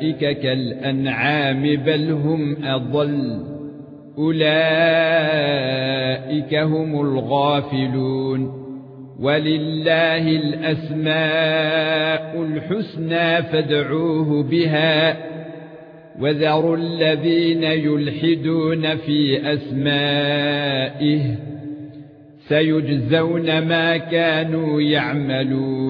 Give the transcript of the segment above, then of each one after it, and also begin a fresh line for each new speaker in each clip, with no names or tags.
اولئك كالانعام بل هم اضل اولئك هم الغافلون ولله الاسماء الحسنى فادعوه بها وذروا الذين يلحدون في اسمائه سيجزون ما كانوا يعملون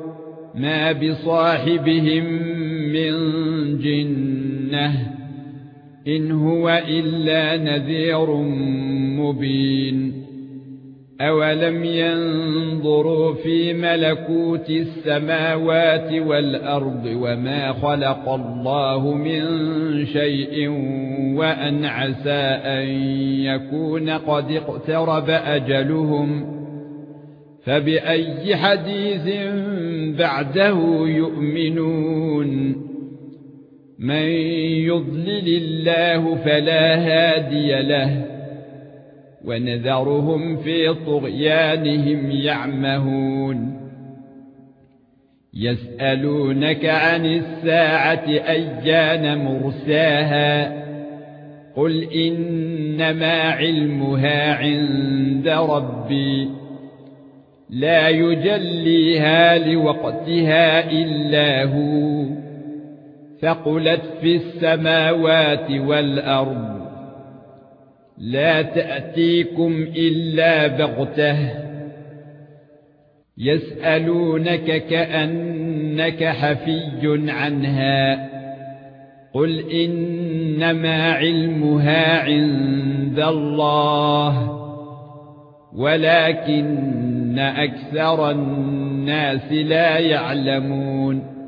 ما بصاحبهم من جنه ان هو الا نذير مبين اولم ينظروا في ملكوت السماوات والارض وما خلق الله من شيء وان عسى ان يكون قد اقترب اجلهم فباي حديث بَعْدَهُ يُؤْمِنُونَ مَن يُضْلِلِ اللَّهُ فَلَا هَادِيَ لَهُ وَنَذَرُهُمْ فِي طُغْيَانِهِمْ يَعْمَهُونَ يَسْأَلُونَكَ عَنِ السَّاعَةِ أَيَّانَ مُرْسَاهَا قُلْ إِنَّمَا عِلْمُهَا عِندَ رَبِّي لا يجليها لوقتها الا هو فقلت في السماوات والارض لا تاتيكم الا بغته يسالونك كانك حفي عنها قل انما علمها عند الله ولكن أكثر الناس لا يعلمون